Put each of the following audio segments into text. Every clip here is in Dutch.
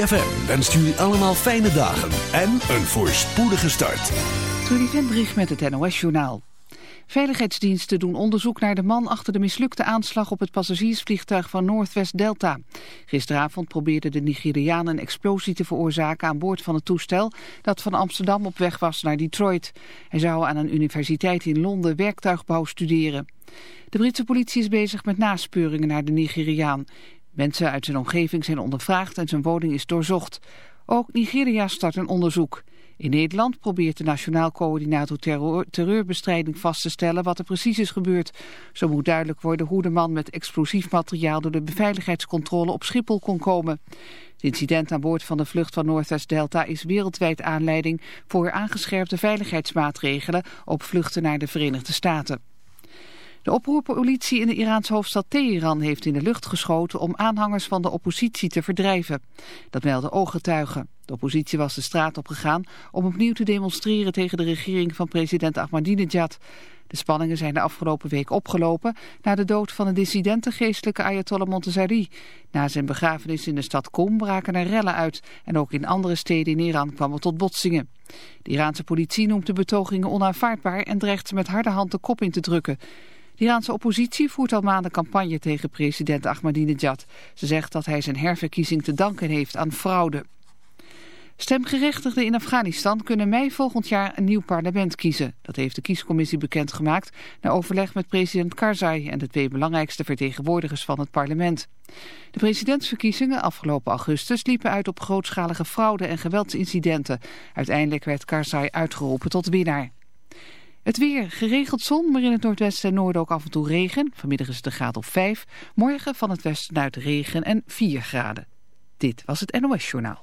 ZFM wenst jullie allemaal fijne dagen en een voorspoedige start. Trudy Vendrich met het NOS-journaal. Veiligheidsdiensten doen onderzoek naar de man achter de mislukte aanslag op het passagiersvliegtuig van Northwest Delta. Gisteravond probeerde de Nigeriaan een explosie te veroorzaken aan boord van het toestel dat van Amsterdam op weg was naar Detroit. Hij zou aan een universiteit in Londen werktuigbouw studeren. De Britse politie is bezig met naspeuringen naar de Nigeriaan. Mensen uit zijn omgeving zijn ondervraagd en zijn woning is doorzocht. Ook Nigeria start een onderzoek. In Nederland probeert de Nationaal Coördinator terreur, Terreurbestrijding vast te stellen wat er precies is gebeurd. Zo moet duidelijk worden hoe de man met explosief materiaal door de beveiligheidscontrole op Schiphol kon komen. Het incident aan boord van de vlucht van Northwest Delta is wereldwijd aanleiding voor aangescherpte veiligheidsmaatregelen op vluchten naar de Verenigde Staten. De oproerpolitie in de Iraanse hoofdstad Teheran heeft in de lucht geschoten om aanhangers van de oppositie te verdrijven. Dat melden ooggetuigen. De oppositie was de straat opgegaan om opnieuw te demonstreren tegen de regering van president Ahmadinejad. De spanningen zijn de afgelopen week opgelopen na de dood van een dissidente geestelijke Ayatollah Montezari. Na zijn begrafenis in de stad Qom braken er rellen uit en ook in andere steden in Iran kwam het tot botsingen. De Iraanse politie noemt de betogingen onaanvaardbaar en dreigt ze met harde hand de kop in te drukken. De Iraanse oppositie voert al maanden campagne tegen president Ahmadinejad. Ze zegt dat hij zijn herverkiezing te danken heeft aan fraude. Stemgerechtigden in Afghanistan kunnen mei volgend jaar een nieuw parlement kiezen. Dat heeft de kiescommissie bekendgemaakt na overleg met president Karzai en de twee belangrijkste vertegenwoordigers van het parlement. De presidentsverkiezingen afgelopen augustus liepen uit op grootschalige fraude en geweldsincidenten. Uiteindelijk werd Karzai uitgeroepen tot winnaar. Het weer, geregeld zon, maar in het noordwesten en noorden ook af en toe regen. Vanmiddag is het een graad of 5. Morgen van het westen uit regen en 4 graden. Dit was het NOS Journaal.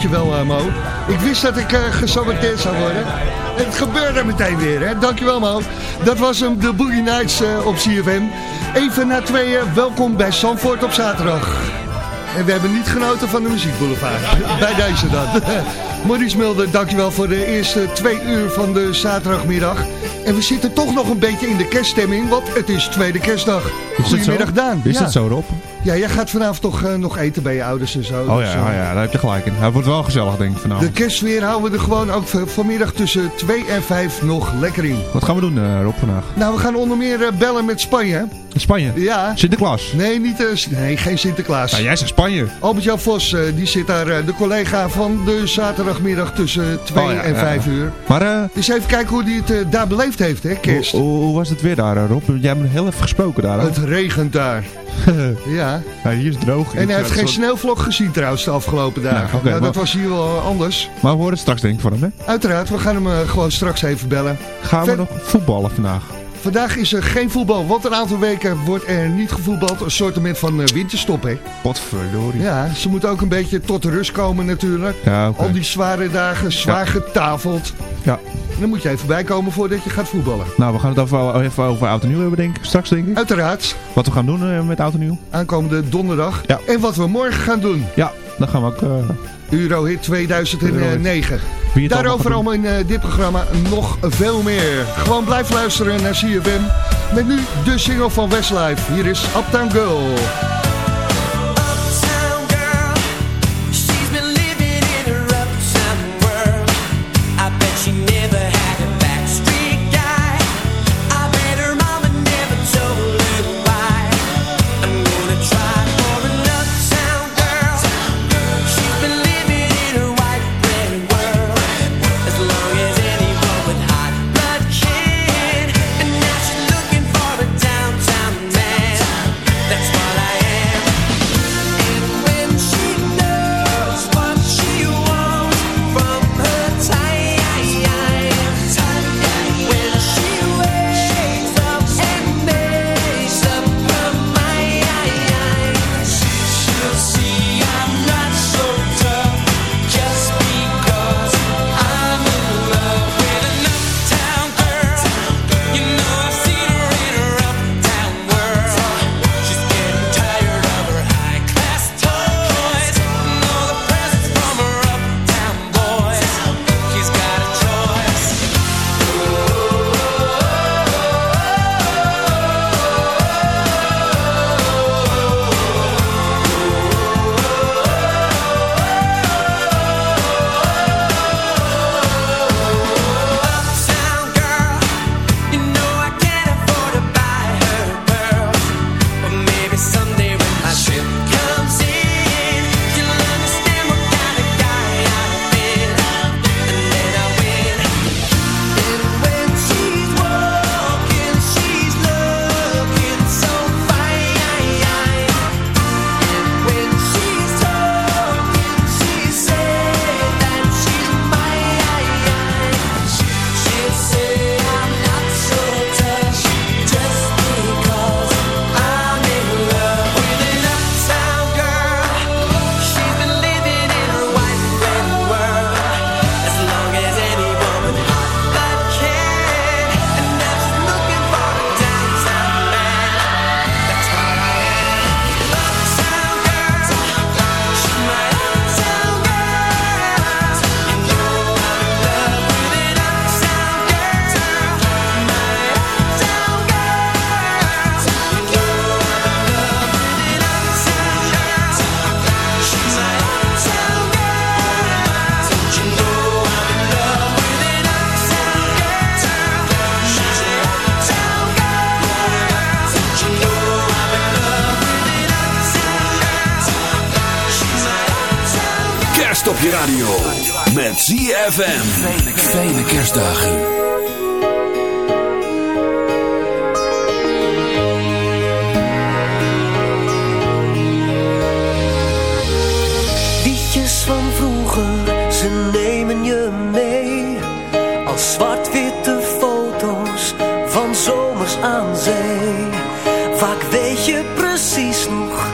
Dankjewel uh, Mo. Ik wist dat ik uh, gesaboteerd zou worden. Het gebeurde meteen weer, hè. Dankjewel Mo. Dat was hem, de Boogie Nights uh, op CFM. Even na tweeën, welkom bij Zandvoort op zaterdag. En we hebben niet genoten van de muziekboulevard. Bij deze dan. Maurice Mulder, dankjewel voor de eerste twee uur van de zaterdagmiddag. En we zitten toch nog een beetje in de kerststemming, want het is tweede kerstdag. Goedemiddag Daan. Is ja. dat zo Rob? Ja, jij gaat vanavond toch uh, nog eten bij je ouders en zo. Oh dus, ja, oh ja, daar heb je gelijk in. Het wordt wel gezellig denk ik vanavond. De kerstweer houden we er gewoon ook vanmiddag tussen 2 en 5 nog lekker in. Wat gaan we doen uh, Rob vandaag? Nou, we gaan onder meer bellen met Spanje. Spanje? Ja. Sinterklaas? Nee, niet, nee geen Sinterklaas. Nou, jij zegt Spanje. Albert-Jan Vos, die zit daar, de collega van de zaterdagmiddag tussen 2 oh, ja, en 5 ja. uur. Maar... dus even kijken hoe hij het daar beleefd heeft, hè, kerst. Hoe, hoe, was het weer daar, Rob? Jij hebt heel even gesproken daar. Het regent daar. ja. ja. Hier is droog. En hij heeft geen sneeuwvlok gezien trouwens de afgelopen dagen. Nou, okay, nou, dat was hier wel anders. Maar we horen het straks denk ik van hem, hè? Uiteraard, we gaan hem uh, gewoon straks even bellen. Gaan we nog voetballen vandaag? Vandaag is er geen voetbal, want een aantal weken wordt er niet gevoetbald. Een soort van uh, winterstop, hè? Potverdorie. Ja, ze moeten ook een beetje tot de rust komen natuurlijk. Ja, okay. Al die zware dagen, zwaar ja. getafeld. Ja. Dan moet je even bijkomen voordat je gaat voetballen. Nou, we gaan het over, even over Oud en Nieuw hebben, denk ik. Straks, denk ik. Uiteraard. Wat we gaan doen uh, met Oud en Nieuw. Aankomende donderdag. Ja. En wat we morgen gaan doen. Ja, dan gaan we ook... Uh... Eurohit 2009. Daarover allemaal in uh, dit programma nog veel meer. Gewoon blijf luisteren naar CFM. Met nu de single van Westlife. Hier is Uptown Girl. ZFM. Fijne kerstdagen. Liedjes van vroeger, ze nemen je mee. Als zwart-witte foto's van zomers aan zee. Vaak weet je precies nog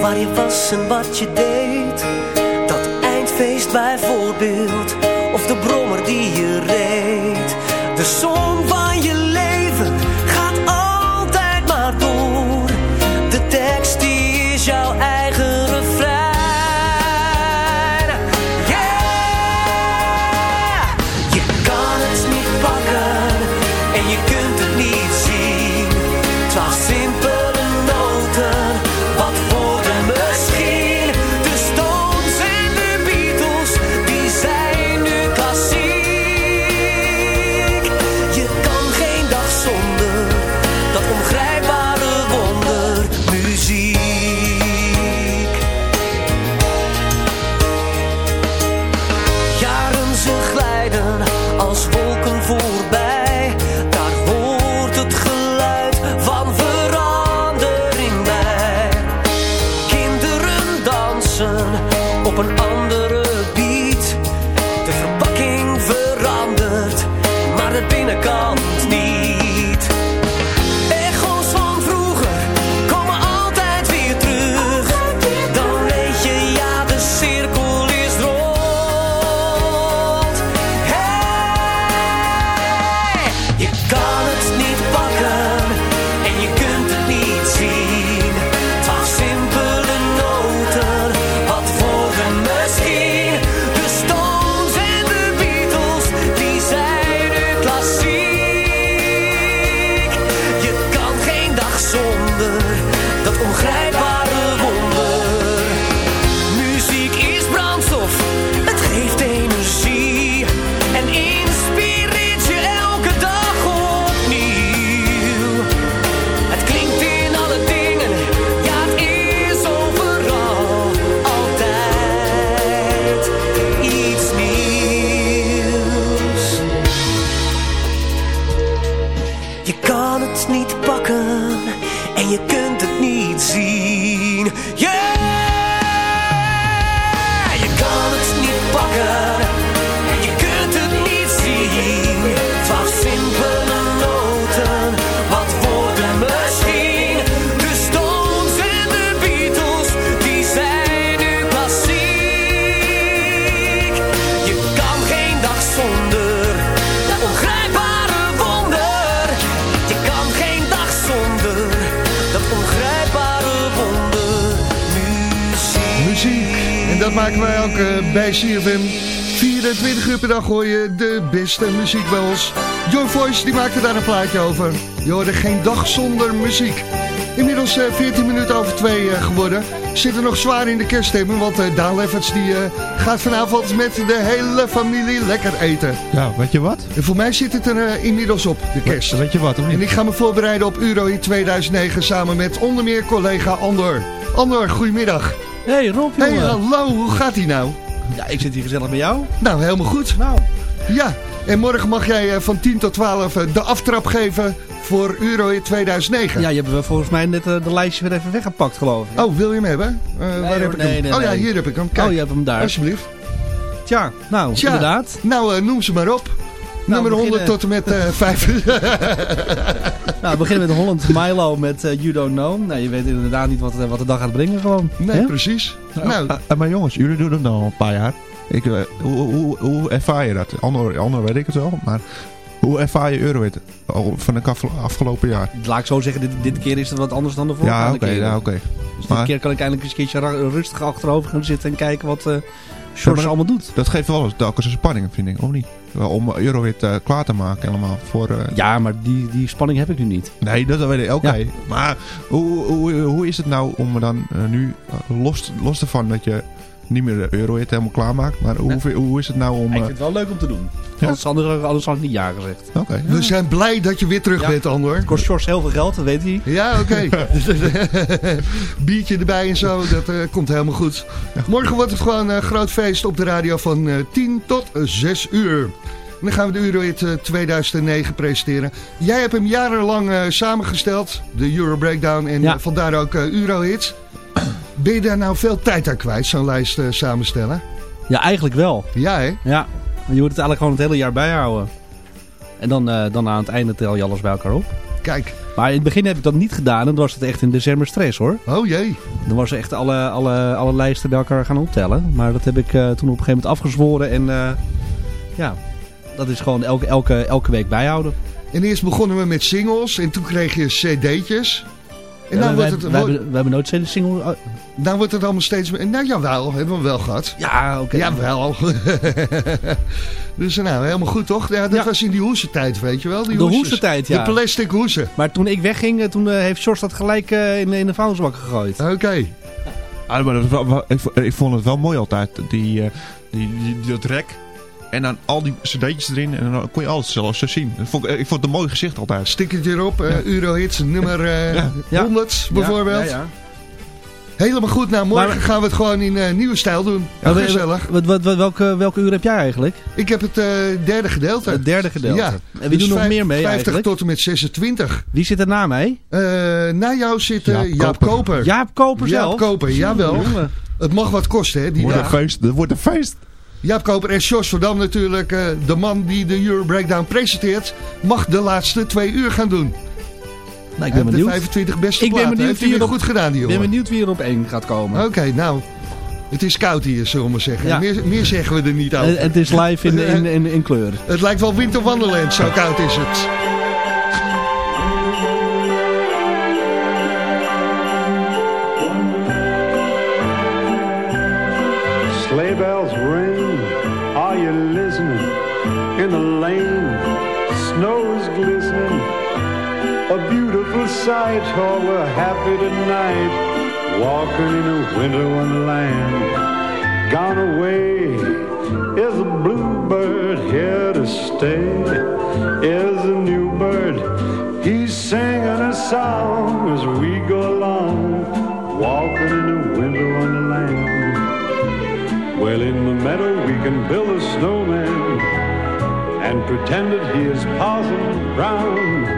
waar je was en wat je deed. Feest bijvoorbeeld, of de brommer die je reed. De zon 24 uur per dag hoor je de beste muziek bij ons. Your Voice die maakte daar een plaatje over. Je hoorde geen dag zonder muziek. Inmiddels eh, 14 minuten over 2 eh, geworden. Zitten nog zwaar in de kerststemming, want uh, Daan Lefferts die, eh, gaat vanavond met de hele familie lekker eten. Ja, weet je wat? En voor mij zit het er eh, inmiddels op, de kerst. Weet je wat? Of En ik ga me voorbereiden op Euro in 2009 samen met onder meer collega Andor. Andor, goedemiddag. Hey Rob, Hey, jongen. hallo, hoe gaat ie nou? Ja, ik zit hier gezellig bij jou. Nou, helemaal goed. Nou, Ja, en morgen mag jij eh, van 10 tot 12 eh, de aftrap geven voor Euro in 2009. ja, je hebt volgens mij net eh, de lijstje weer even weggepakt, geloof ik. Oh, wil je hem hebben? Eh, waar hoor, heb ik nee, hem? nee, oh ja, nee. hier heb ik hem. Kijk, oh, je hebt hem daar. alsjeblieft. Tja, nou, Tja. inderdaad. Nou, eh, noem ze maar op. Nummer we 100 tot en met eh 5. Nou, we beginnen met Holland Milo met eh, You Don't Know. Nou, je weet inderdaad niet wat, eh, wat de dag gaat brengen gewoon. nee, precies. Nou, Ah, ah, maar jongens, jullie doen het al een paar jaar. Ik, eh, hoe, hoe, hoe ervaar je dat? Ander, ander weet ik het wel, maar hoe ervaar je Eurohit al van het afge- afgelopen jaar? Laat ik zo zeggen, dit, dit keer is het wat anders dan de vorige Ja, oké, ja, oké. Dus dit Maar- keer kan ik eindelijk eens een keertje rustig achterover gaan zitten en kijken wat eh George allemaal doet. Dat geeft wel eens telkens een spanning, vind ik, of niet? Om Eurohit eh, klaar te maken helemaal voor... eh, Ja, maar die, die spanning heb ik nu niet. Nee, dat weet ik. Oké. Ja. Maar hoe, hoe, hoe is het nou om dan eh, nu, los, los ervan dat je niet meer de Eurohit helemaal klaarmaakt, maar hoe, hoe is het nou om... ik eh, vind het wel leuk om te doen. Ja? Anders, had ik niet ja gezegd. Oké. we zijn blij dat je weer terug Ja. bent, Andor. Het kost George heel veel geld, dat weet hij. Ja, oké. Biertje erbij en zo, dat eh, komt helemaal goed. Morgen wordt het gewoon een groot feest op de radio van eh 10 tot 6 uur. En dan gaan we de Eurohit eh, 2009 presenteren. Jij hebt hem jarenlang eh, samengesteld, de Euro Breakdown en Ja. eh, vandaar ook eh, Eurohits. Ben je daar nou veel tijd aan kwijt, zo'n lijst eh, samenstellen? Ja, eigenlijk wel. Ja, hè? Ja, je moet het eigenlijk gewoon het hele jaar bijhouden. En dan, eh, dan aan het einde tel je alles bij elkaar op. Kijk, Maar in het begin heb ik dat niet gedaan en dan was het echt in december stress hoor. Oh jee. Dan was er echt alle, alle, alle lijsten bij elkaar gaan optellen. Maar dat heb ik eh, toen op een gegeven moment afgezworen en ja, dat is gewoon elke, elke, elke week bijhouden. En eerst begonnen we met singles en toen kreeg je cd'tjes. En Ja, wij, wordt het, wij, wo- hebben, wij hebben nooit zo'n single... oh, nou wordt het allemaal steeds meer... Nou jawel, hebben we wel gehad. ja, oké. Jawel. dus nou, helemaal goed toch? Ja, dat Ja. was in die hoesentijd, weet je wel? Die De hoesentijd, ja. De plastic hoesen. Maar toen ik wegging, eh, toen eh, heeft Sjors dat gelijk eh, in, in de vuilnisbak gegooid. Oké. Ah, maar dat was wel- wel- ik, vo- ik vond het wel mooi altijd. Die, eh, die, die, die- dat rek. En dan al die cd'tjes erin. En dan kon je alles zelfs zo zien. Vond ik, vond het een mooi gezicht altijd. Stickertje erop, eh Eurohits nummer eh Ja. 100 bijvoorbeeld. Ja, ja, ja. Helemaal goed, nou morgen Maar- gaan we het gewoon in eh, nieuwe stijl doen. We- gezellig. Wat, wat, wat, welke, welke uur heb jij eigenlijk? Ik heb het eh, derde gedeelte. Het derde gedeelte. Ja. En wie Dus doet nog meer mee 50 eigenlijk? tot en met 26. Wie zit er na mij? Eh na jou zit eh, Jaap Jaap, Koper. Koper. Jaap Koper zelf? Jaap Koper, jawel. Het mag wat kosten, hè, die wordt een dag. feest. Dat wordt een feest. Jaap Koper en Jos Verdam natuurlijk, eh, de man die de Euro Breakdown presenteert, mag de laatste twee uur gaan doen. Nou, ik ben heeft de benieuwd. 25 beste Ik ben benieuwd wie er goed gedaan, die Ik ben benieuwd wie er op één gaat komen. Oké, nou, het is koud hier, zullen we maar zeggen. Ja. Meer, meer zeggen we er niet over. het is live in, in, in, in kleur. Het lijkt wel Winter Wonderland, zo koud is het. Sight, oh, we're happy tonight. Walking in a winter wonderland. Gone away is a bluebird here to stay. Is a new bird, he's singing a song as we go along. Walking in a winter wonderland. Well, in the meadow we can build a snowman and pretend that he is Parson Brown.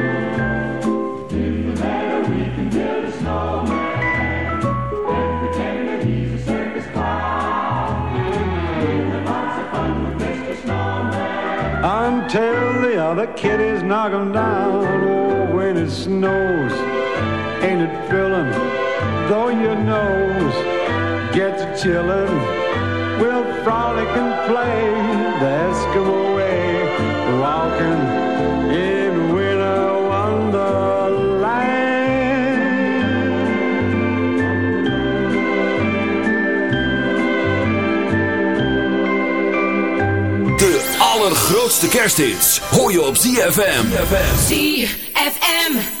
The other kiddies knock 'em down. Oh, when it snows, ain't it filling? Though your nose gets chillin', we'll frolic and play the Eskimo way. Walking allergrootste kersthits hoor je op ZFM. ZFM.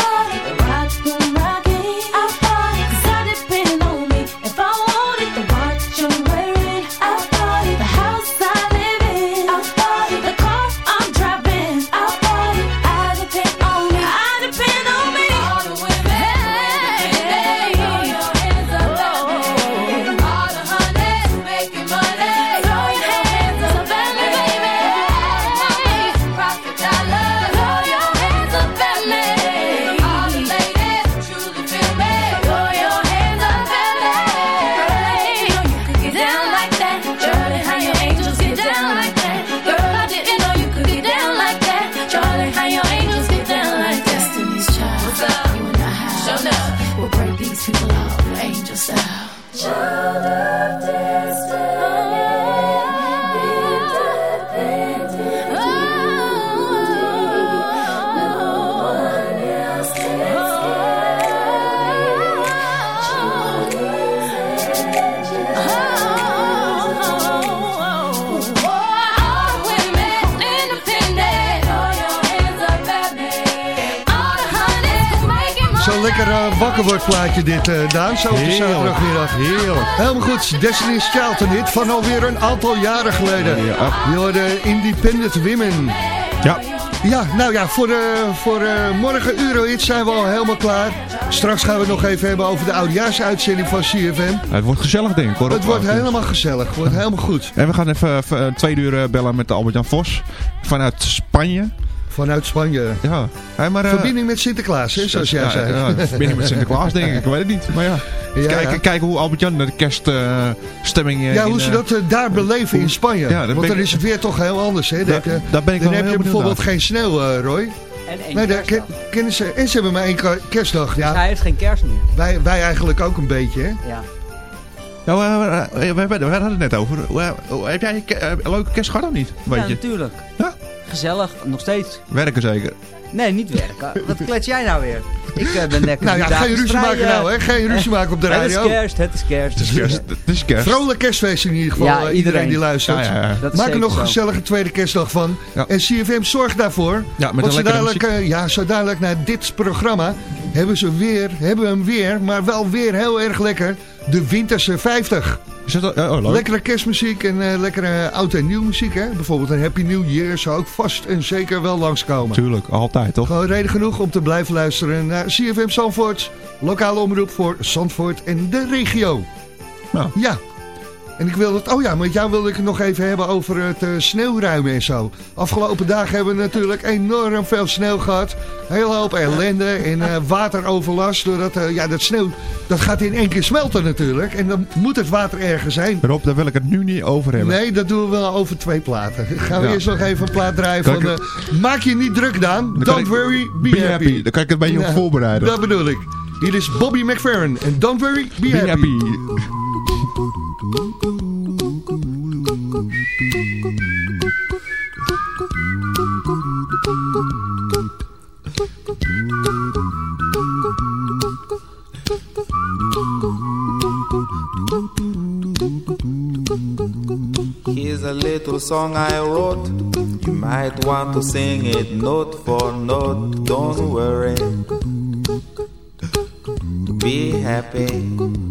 eh, plaatje dit, eh Daan. Zo op de zaterdagmiddag. Heerlijk. Helemaal goed. Destiny's Child, een hit van alweer een aantal jaren geleden. Ja. Je hoorde Independent Women. Ja. Ja, nou ja, voor, de, voor eh, morgen Eurohit zijn we al helemaal klaar. Straks gaan we het nog even hebben over de oudejaarsuitzending van CFM. Het wordt gezellig denk ik hoor. Het wordt helemaal gezellig, het wordt helemaal goed. En we gaan even, even tweede uur eh, bellen met Albert-Jan Vos. Vanuit Spanje. Vanuit Spanje. Ja. Hey, maar, eh, Verbinding met Sinterklaas, hè, zoals jij ja, zei. Ja, verbinding met Sinterklaas denk ik. Ik weet het niet. Maar ja. Ja, kijken, ja. kijken hoe Albert-Jan de kerststemming... Ja, hoe ze dat eh, daar beleven in Spanje. Ja, dat Want dan ik- is het weer toch heel anders. Hè? Daar- daar ben ik dan heb je bijvoorbeeld naar. geen sneeuw, eh, Roy. En één Nee, daar kennen ze, en ze hebben maar één kerstdag. Ja, Hij heeft geen kerst meer. wij, wij eigenlijk ook een beetje. Hè? Ja. Ja, we, we, we, we- we hadden het net over. Heb jij eh, een leuke kerst gehad of niet? Weet ja, je? natuurlijk. Ja? Gezellig, nog steeds. Werken zeker. Nee, niet werken. Wat klets jij nou weer? Ik eh, ben lekker Nou ja, geen ruzie strijden. maken nou, hè? Geen ruzie maken op de Het is radio. kerst, het is kerst. Het is kerst. Het is kerst. Vrolijk kerstfeest in ieder geval. Ja, eh, iedereen. iedereen. die luistert. Ja, Maak er nog een gezellige tweede kerstdag van. Ja. En CFM zorgt daarvoor. Ja, met want zo dadelijk, eh, ja, zo dadelijk naar dit programma hebben ze weer, hebben we hem weer, maar wel weer heel erg lekker. De Winterse 50. Is dat, oh, leuk. Lekkere kerstmuziek en eh, lekkere oud en nieuw muziek. Hè? Bijvoorbeeld een Happy New Year zou ook vast en zeker wel langskomen. Tuurlijk, altijd toch? Gewoon reden genoeg om te blijven luisteren naar CFM Zandvoort. Lokale omroep voor Zandvoort en de regio. Nou. Ja. En ik wil het, oh ja, met jou wilde ik het nog even hebben over het eh, sneeuwruimen en zo. Afgelopen dagen hebben we natuurlijk enorm veel sneeuw gehad. Heel hoop ellende en eh, wateroverlast. Doordat, eh, ja, dat sneeuw, dat gaat in één keer smelten natuurlijk. En dan moet het water ergens zijn. Rob, daar wil ik het nu niet over hebben. Nee, dat doen we wel over twee platen. Gaan we Ja. eerst nog even een plaat draaien van... ik- maak je niet druk, Daan. kan Don't worry, be, Be happy. happy. Daar kan ik het een beetje op voorbereiden. Dat bedoel ik. Hier is Bobby McFerrin en Don't worry, be, Be happy. happy. Here's a little song I wrote. You might want to sing it note for note. Don't worry. Be happy.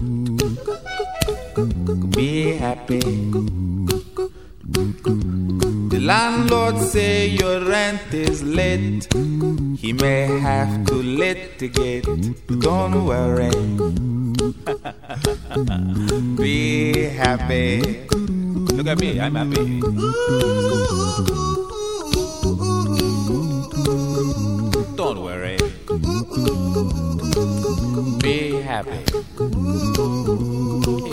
Landlord say your rent is late. He may have to litigate. Don't worry. Be happy. Look at me, I'm happy. Don't worry. Be happy.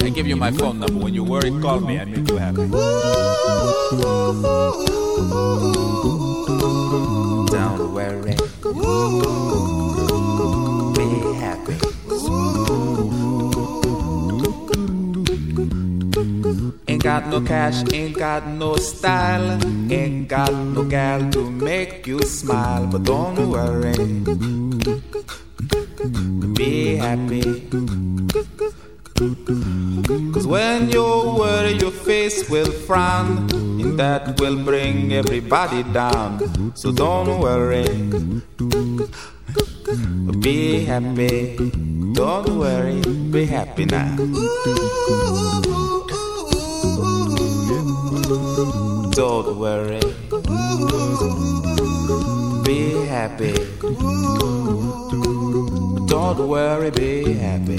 I give you my phone number. When you worry, call me. I make you happy. Don't worry. Be happy. Ain't got no cash, ain't got no style, ain't got no gal to make you smile, but don't worry. Be happy. Cause when you worry, your face will frown, that will bring everybody down. So don't worry. Be happy. Don't worry. Be happy now. Don't worry. Be happy. Don't worry, be happy.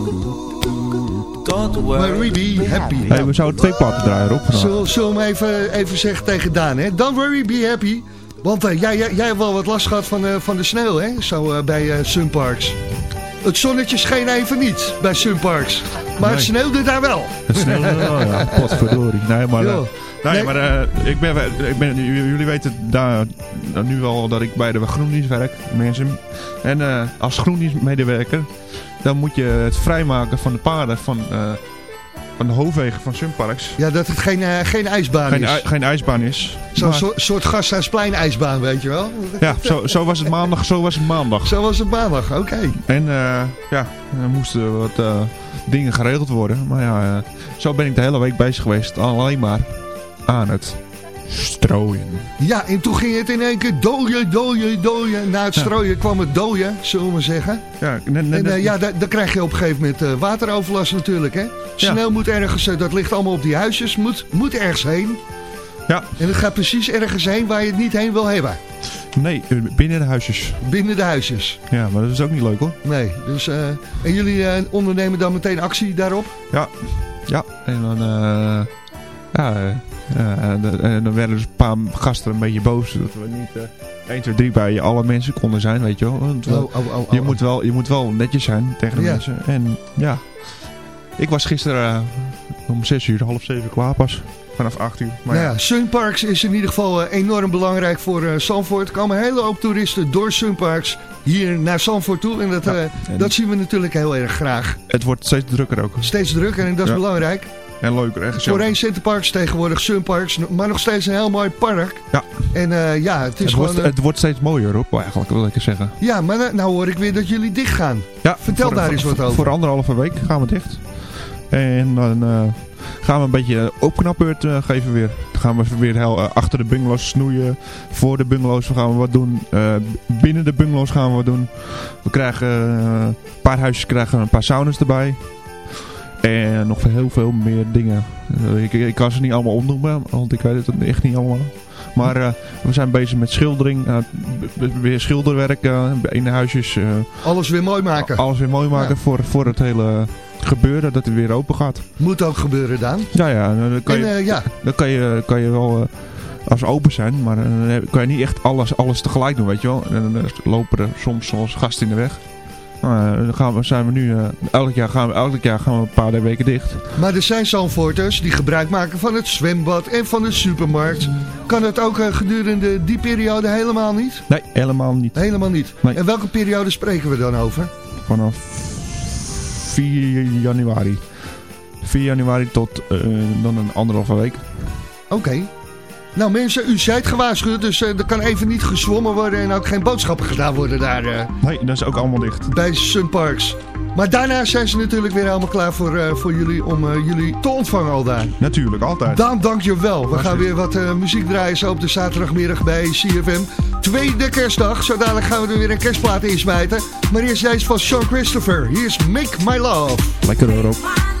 Don't worry. Be happy. Hey, we zouden twee platen draaien, Rob. vandaag. Zullen zullen we hem even, even zeggen tegen Daan, hè? Don't worry, be happy. Want eh, jij, jij, jij hebt wel wat last gehad van, eh, van de sneeuw, hè? Zo eh, bij Sunparks. Het zonnetje scheen even niet bij Sunparks. Maar het Nee. sneeuwde daar wel. Het sneeuwde wel, ja. Potverdorie. Nee, maar. Nee, Nee. maar eh, ik ben, ik ben, jullie weten daar nou, nu al dat ik bij de GroenDienst werk. Mensen. En eh, als GroenDienstmedewerker, dan moet je het vrijmaken van de paarden van, eh, van de hoofdwegen van Sunparks. Ja, dat het geen, eh, geen ijsbaan Geen, is. geen ijsbaan is. Zo'n Maar- soort, soort Gasthuisplein ijsbaan, weet je wel? ja, zo, zo was het maandag, zo was het maandag. Zo was het maandag, oké. En eh, ja, er moesten wat eh, dingen geregeld worden. Maar ja, eh, zo ben ik de hele week bezig geweest. Alleen maar aan het strooien. Ja, en toen ging het in één keer dooien, dooien, dooien. Na het Ja. strooien kwam het dooien, zullen we maar zeggen. Ja, net, net, En eh, ja, da- dan krijg je op een gegeven moment eh, wateroverlast natuurlijk, hè. Sneeuw moet ergens, eh, dat ligt allemaal op die huisjes, moet, moet ergens heen. Ja. En het gaat precies ergens heen waar je het niet heen wil hebben. Nee, binnen de huisjes. Binnen de huisjes. Ja, maar dat is ook niet leuk hoor. Nee, dus... en jullie ondernemen dan meteen actie daarop? Ja, ja. En dan, ja, en, dan- en dan werden dus een paar gasten een beetje boos dat we niet eh 1, 2, 3 bij alle mensen konden zijn, weet je wel. Want, eh, Oh, oh, oh, je, moet wel, je moet wel netjes zijn tegen de Ja. mensen. En ja, ik was gisteren eh, om 6 uur, half 7 klaar pas. Vanaf 8 uur. Maar nou ja, Sunparks is in ieder geval eh, enorm belangrijk voor eh Zandvoort. Er komen een hele hoop toeristen door Sunparks hier naar Zandvoort toe. En dat, eh, en- dat zien we natuurlijk heel erg graag. het wordt steeds drukker ook. Steeds drukker en dat is Ja. belangrijk. En leuker gezellig. Voorheen Centerparks, tegenwoordig Sunparks. Maar nog steeds een heel mooi park. Ja. En eh, ja, het is Het gewoon... wordt, eh, het wordt steeds mooier, Rob, eigenlijk, wil ik zeggen. Ja, maar nou, nou hoor ik weer dat jullie dicht gaan. Ja, Vertel voor- daar voor- eens wat over. Voor anderhalve week gaan we dicht. En dan eh, gaan we een beetje opknapbeurt eh, geven weer. Dan gaan we weer heel, eh, achter de bungalows snoeien. Voor de bungalows gaan we wat doen. Eh, binnen de bungalows gaan we wat doen. We krijgen eh, een paar huisjes krijgen een paar saunas erbij. En nog heel veel meer dingen. Eh, ik, ik kan ze niet allemaal opnoemen, want ik weet het echt niet allemaal. Maar eh, we zijn bezig met schildering, eh, weer schilderwerk in de huisjes. Alles weer mooi maken. alles weer mooi maken voor, voor het hele gebeuren, dat het weer open gaat. Moet ook gebeuren, Daan. Ja, ja, dan kan je, En, eh, ja. dan kan je, kan je wel als open zijn, maar dan kan je niet echt alles, alles tegelijk doen, weet je wel. En dan lopen er soms zoals gasten in de weg. Nou, dan gaan we, zijn we nu, eh, elk, jaar gaan we, elk jaar gaan we een paar weken dicht. Maar er zijn Zandvoorters die gebruik maken van het zwembad en van de supermarkt. Kan het ook eh, gedurende die periode helemaal niet? Nee, helemaal niet. Helemaal niet. Nee. En welke periode spreken we dan over? Vanaf 4 januari. 4 januari tot eh, dan een anderhalve week. Oké. Nou mensen, u zijt gewaarschuwd, dus eh, er kan even niet gezwommen worden en ook geen boodschappen gedaan worden daar eh, Nee, dat is ook allemaal dicht. bij Sunparks. Maar daarna zijn ze natuurlijk weer helemaal klaar voor, eh, voor jullie om eh, jullie te ontvangen al daar. Natuurlijk, altijd. Daan, dank je wel. We gaan weer wat eh, muziek draaien zo op de zaterdagmiddag bij CFM. Tweede kerstdag. Zo dadelijk gaan we er weer een kerstplaat insmijten. Maar eerst deze van Sean Christopher. Hier is Make My Love. Lekker Rob. You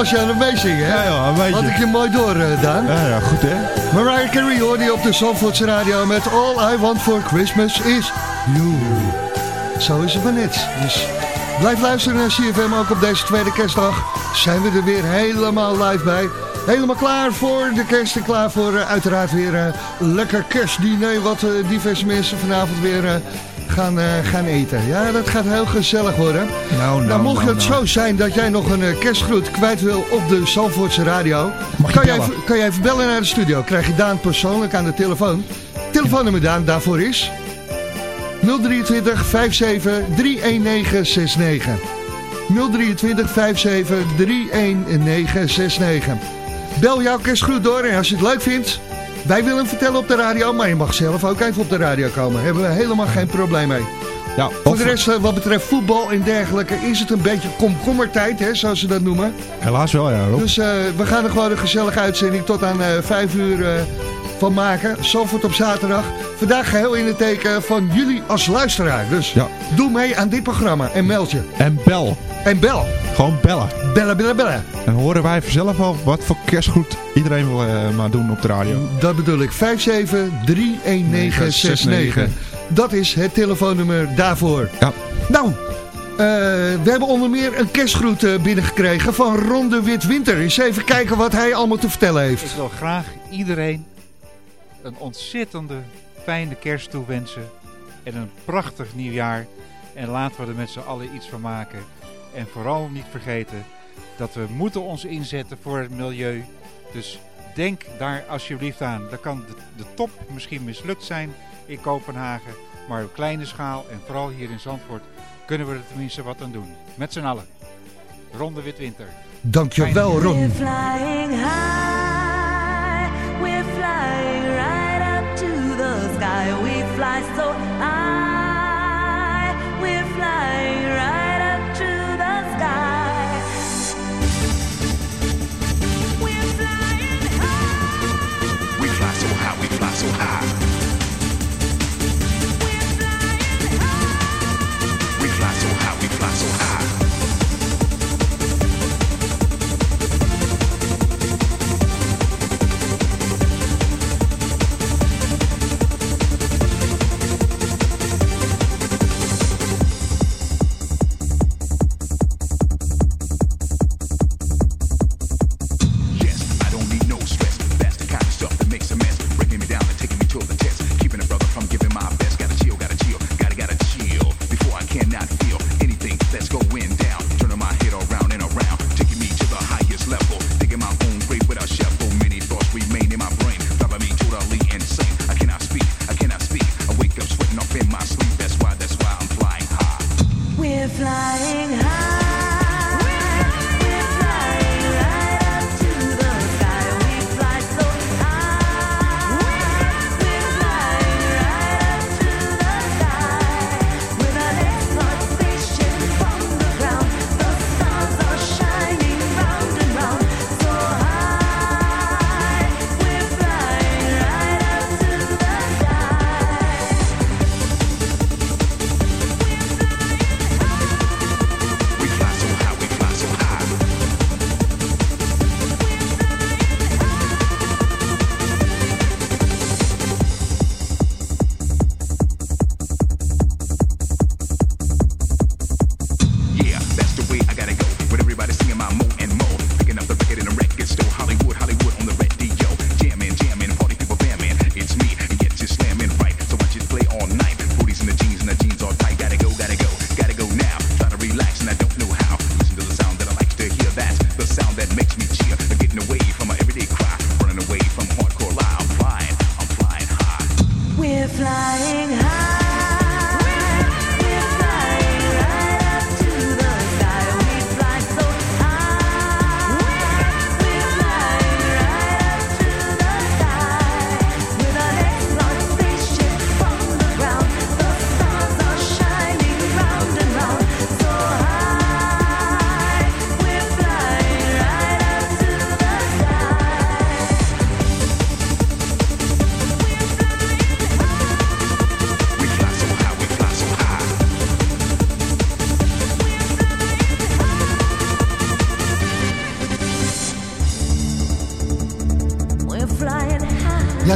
Was je aan het meezingen, hè? Ja, ja, een beetje. Had ik je mooi door, eh, Daan. Ja, ja, goed hè. Mariah Carey hoorde je op de Zandvoortse radio met All I Want For Christmas Is You. Zo is het maar net. Dus blijf luisteren naar CFM ook op deze tweede kerstdag. Zijn we er weer helemaal live bij. Helemaal klaar voor de kerst en klaar voor eh, uiteraard weer eh, lekker kerstdiner. Wat diverse mensen vanavond weer gaan, eh, gaan eten. Ja, dat gaat heel gezellig worden. Nou, Nou, mocht het zo zijn dat jij nog een eh, kerstgroet kwijt wil op de Zandvoortse radio... Mag kan, je even, kan je even bellen naar de studio. Krijg je Daan persoonlijk aan de telefoon. Telefoonnummer Daan daarvoor is... 023 57 31969. 023 57 31969. Bel jouw kerstgroet door en als je het leuk vindt... Wij willen vertellen op de radio, maar je mag zelf ook even op de radio komen. Daar hebben we helemaal geen probleem mee. Ja, Voor de rest, eh, wat betreft voetbal en dergelijke, is het een beetje komkommertijd, hè, zoals ze dat noemen. helaas wel ja, Rob. Dus eh, we gaan er gewoon een gezellige uitzending tot aan eh 5 uur van maken. Zalvoort op zaterdag. Vandaag geheel in het teken van jullie als luisteraar. Dus Ja. doe mee aan dit programma en meld je. En bel. En bel. Gewoon bellen. Bellen, bellen, bellen. En horen wij vanzelf wel wat voor kerstgroet iedereen wil eh, maar doen op de radio. Dat bedoel ik. 5731969. Dat is het telefoonnummer daarvoor. Ja. Nou, eh, we hebben onder meer een kerstgroet eh, binnengekregen van Ron de Witwinter. Eens even kijken wat hij allemaal te vertellen heeft. Ik wil graag iedereen een ontzettende fijne kerst toewensen. en een prachtig nieuwjaar. En laten we er met z'n allen iets van maken. En vooral niet vergeten dat we moeten ons inzetten voor het milieu. Dus denk daar alsjeblieft aan. Dan kan de, de top misschien mislukt zijn in Kopenhagen. Maar op kleine schaal en vooral hier in Zandvoort kunnen we er tenminste wat aan doen. Met z'n allen. Ronde Witwinter. Dankjewel Ron. We're flying high, we're flying right up to the sky. We fly so high, we're flying right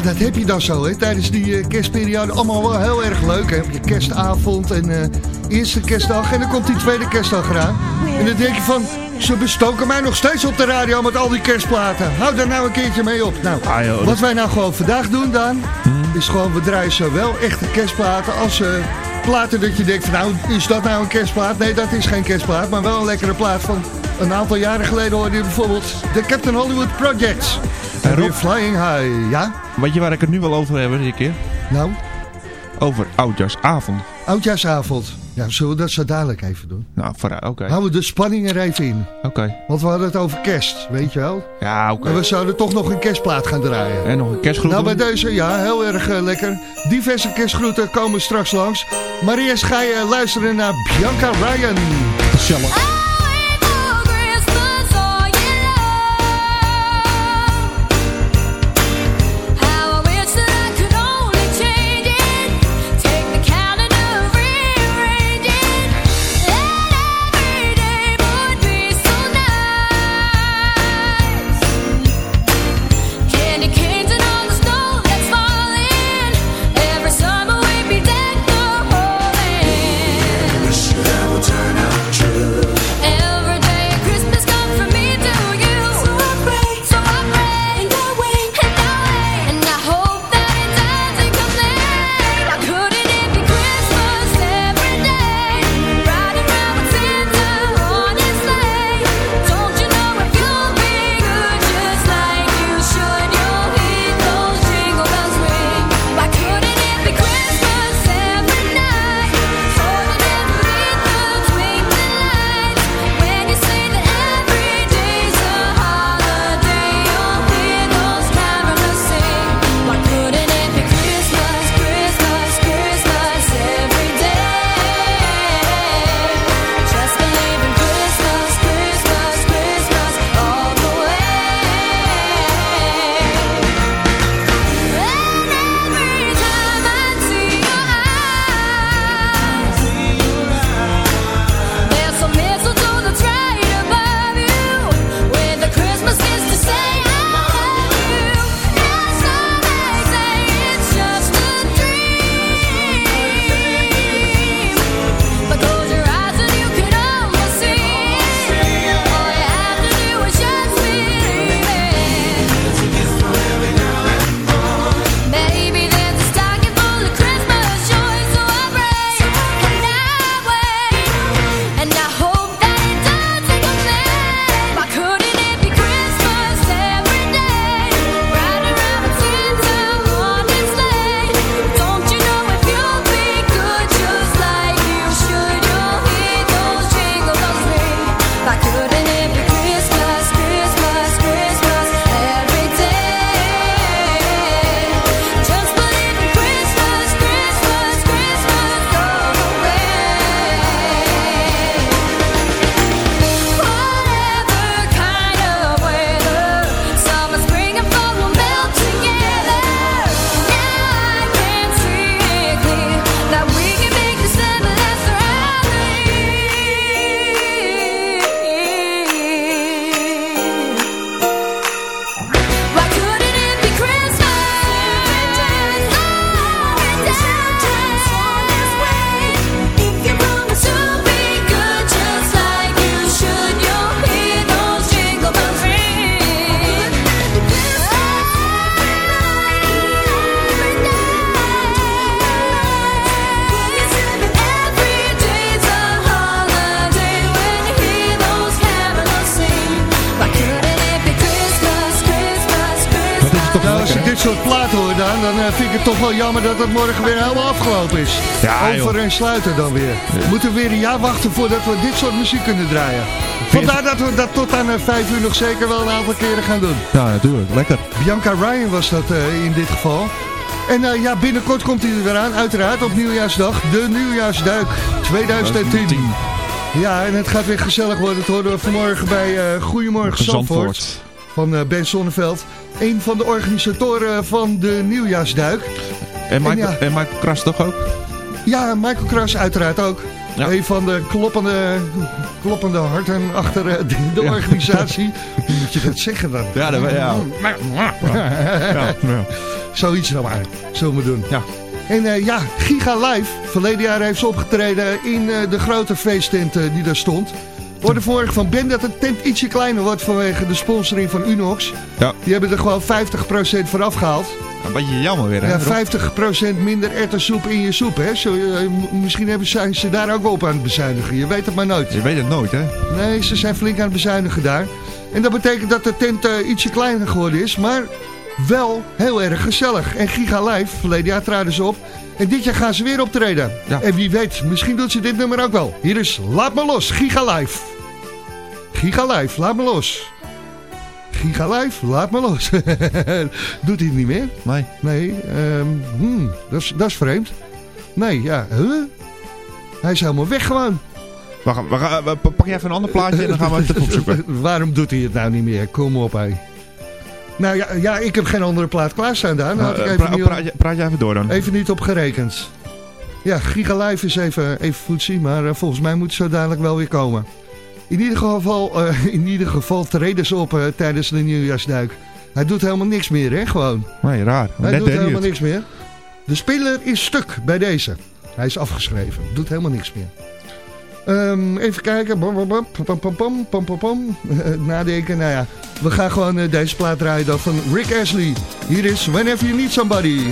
dat heb je dan zo, hè. Tijdens die eh, kerstperiode allemaal wel heel erg leuk, hè. Heb je kerstavond en eh, eerste kerstdag en dan komt die tweede kerstdag eraan. En dan denk je van, ze bestoken mij nog steeds op de radio met al die kerstplaten. Hou daar nou een keertje mee op. Nou, Ah, joh, wat dat- wij nou gewoon vandaag doen dan, Hmm. is gewoon, we draaien zowel echte kerstplaten als eh, platen dat je denkt van, nou, is dat nou een kerstplaat? Nee, dat is geen kerstplaat, maar wel een lekkere plaat van een aantal jaren geleden hoorde je bijvoorbeeld de Captain Hollywood Projects. En weer Flying High, ja? Weet je waar ik het nu wel over heb dit keer? Nou? Over Oudjaarsavond. Oudjaarsavond. Ja, zullen we dat zo dadelijk even doen? Nou, vooruit, oké. Houden we de spanning er even in. Oké. Want we hadden het over kerst, weet je wel? Ja, oké. En we zouden toch nog een kerstplaat gaan draaien. En nog een kerstgroet Nou, bij deze, ja, heel erg eh, lekker. Diverse kerstgroeten komen straks langs. Maar eerst ga je luisteren naar Bianca Ryan. Gezellig. Jammer dat het morgen weer helemaal afgelopen is. Ja, Over en sluiten dan weer. We moeten weer een jaar wachten voordat we dit soort muziek kunnen draaien. Vandaar dat we dat tot aan eh, vijf uur nog zeker wel een aantal keren gaan doen. Ja, natuurlijk. Lekker. Bianca Ryan was dat eh, in dit geval. En eh, ja, binnenkort komt hij er weer aan, uiteraard op nieuwjaarsdag. De nieuwjaarsduik 2010. Ja, en het gaat weer gezellig worden. Dat hoorden we vanmorgen bij eh Goedemorgen Zandvoort. Van eh, Ben Sonneveld. Een van de organisatoren van de nieuwjaarsduik. En Michael, ja. en Michael Kras toch ook? Ja, Michael Kras uiteraard ook. Ja. Een van de kloppende, kloppende harten achter eh, de, organisatie. Hoe moet je dat zeggen dan? Ja, dat, ja. ja, ja. Zoiets dan maar. Zullen we doen. Ja. En eh, ja, Giga Live. Verleden jaar heeft ze opgetreden in eh, de grote feesttent die daar stond. We vorige van Ben dat de tent ietsje kleiner wordt vanwege de sponsoring van Unox. Ja. Die hebben er gewoon 50% voor afgehaald. Een beetje jammer weer, hè? Ja, Rob? 50% minder erwtensoep in je soep. Hè? Zo, eh, misschien hebben, zijn ze daar ook op aan het bezuinigen. Je weet het maar nooit. Je weet het nooit, hè? Nee, ze zijn flink aan het bezuinigen daar. En dat betekent dat de tent eh, ietsje kleiner geworden is. Maar wel heel erg gezellig. En Giga Live, verleden jaar traden ze op. En dit jaar gaan ze weer optreden. Ja. En wie weet, misschien doet ze dit nummer ook wel. Hier is Laat Me Los, Giga Live. Giga Live, laat me los. Giga Live, laat me los. Doet hij het niet meer? Nee. Nee, ehm, hmm, dat, is, dat is vreemd. Nee, ja, huh? Hij is helemaal weg gewoon. We gaan, we gaan, we- pak jij even een ander plaatje en dan gaan we het even opzoeken. Waarom doet hij het nou niet meer? Kom op, hé. Nou ja, ja, ik heb geen andere plaat klaarstaan daar. Daar had ik Eh, even, pra- niet op, praat, je, praat even door dan. even niet op gerekend. Ja, Giga Live is even, even voetzie, maar eh, volgens mij moet het zo dadelijk wel weer komen. In ieder geval, eh, in ieder geval treden ze op eh, tijdens de nieuwjaarsduik. Hij doet helemaal niks meer, hè, gewoon. Nee, raar. Hij Net doet helemaal het. niks meer. De speler is stuk bij deze. Hij is afgeschreven. Doet helemaal niks meer. Ehm, even kijken. Bam, bam, bam, pam. Eh, Nadenken. Nou ja, we gaan gewoon eh, deze plaat draaien dan van Rick Ashley. Hier is Whenever You Need Somebody.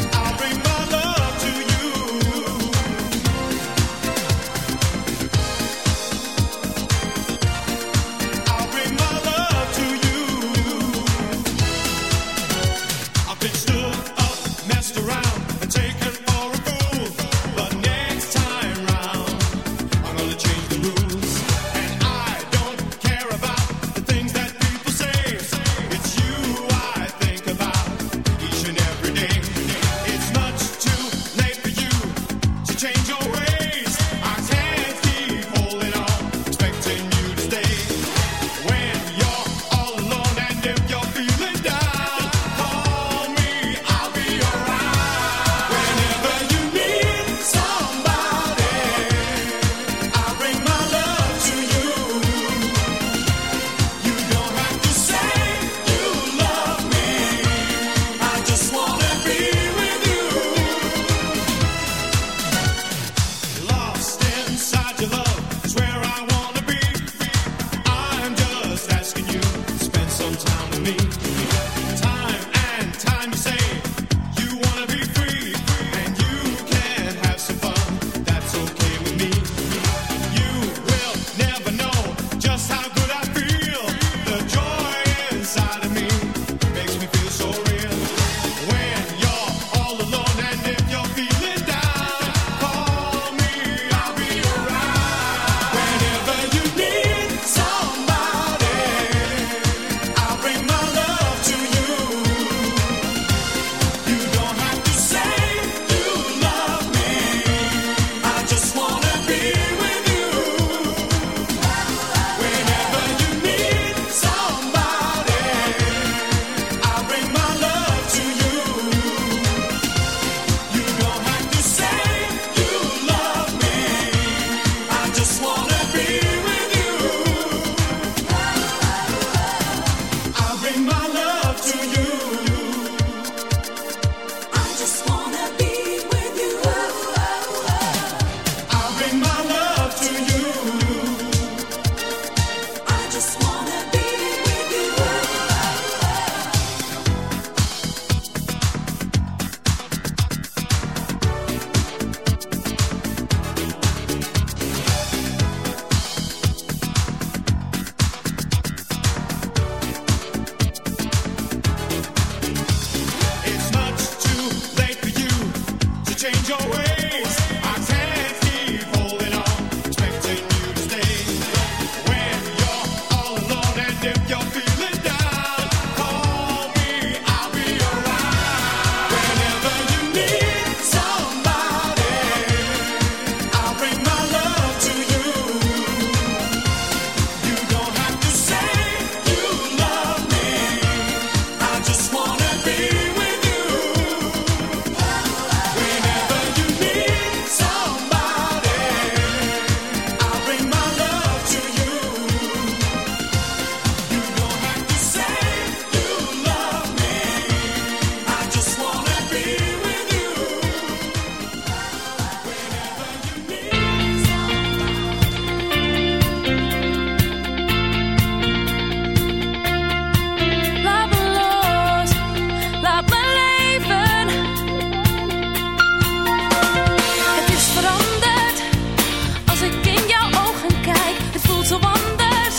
Zo anders.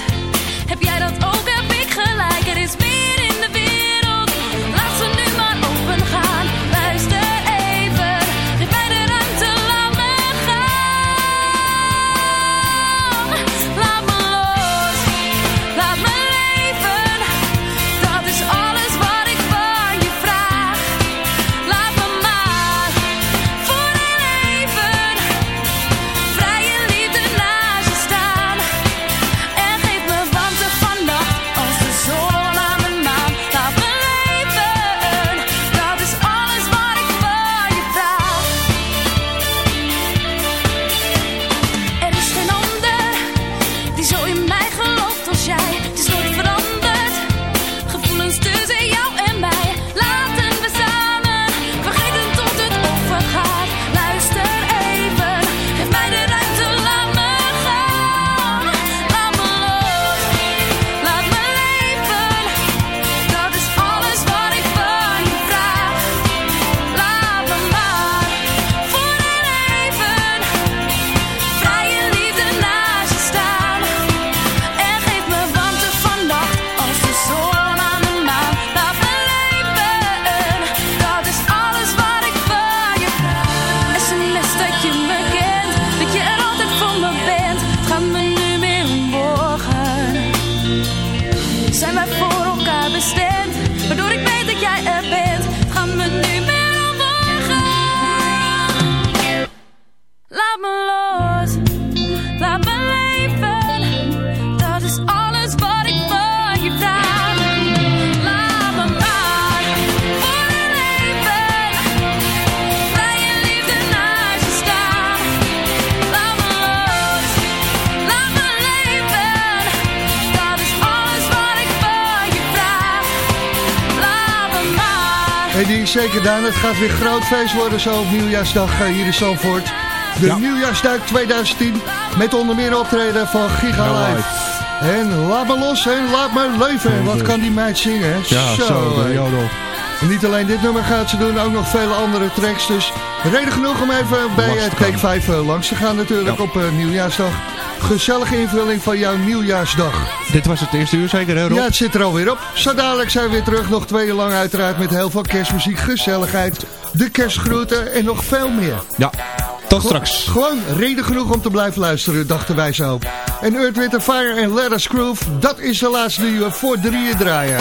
Heb jij dat zeker gedaan. Het gaat weer groot feest worden zo op nieuwjaarsdag eh, hier in Zandvoort. De nieuwjaarsduik 2010 met onder meer optreden van Giga Live. En laat me los en laat me leven. Wat kan die meid zingen, hè? Ja, zo, jodel. En niet alleen dit nummer gaat ze doen, ook nog vele andere tracks. Dus reden genoeg om even bij te Take gaan. 5 uh, langs te gaan natuurlijk op nieuwjaarsdag. Gezellige invulling van jouw nieuwjaarsdag. Dit was het eerste uur zeker, hè Rob? Ja, het zit er alweer op. Zo dadelijk zijn we weer terug. Nog twee uur lang uiteraard met heel veel kerstmuziek, gezelligheid, de kerstgroeten en nog veel meer. Ja, tot straks. Gewoon reden genoeg om te blijven luisteren, dachten wij zo. En Earth, Wind Fire en Let Us Groove, dat is de laatste die we voor drieën draaien.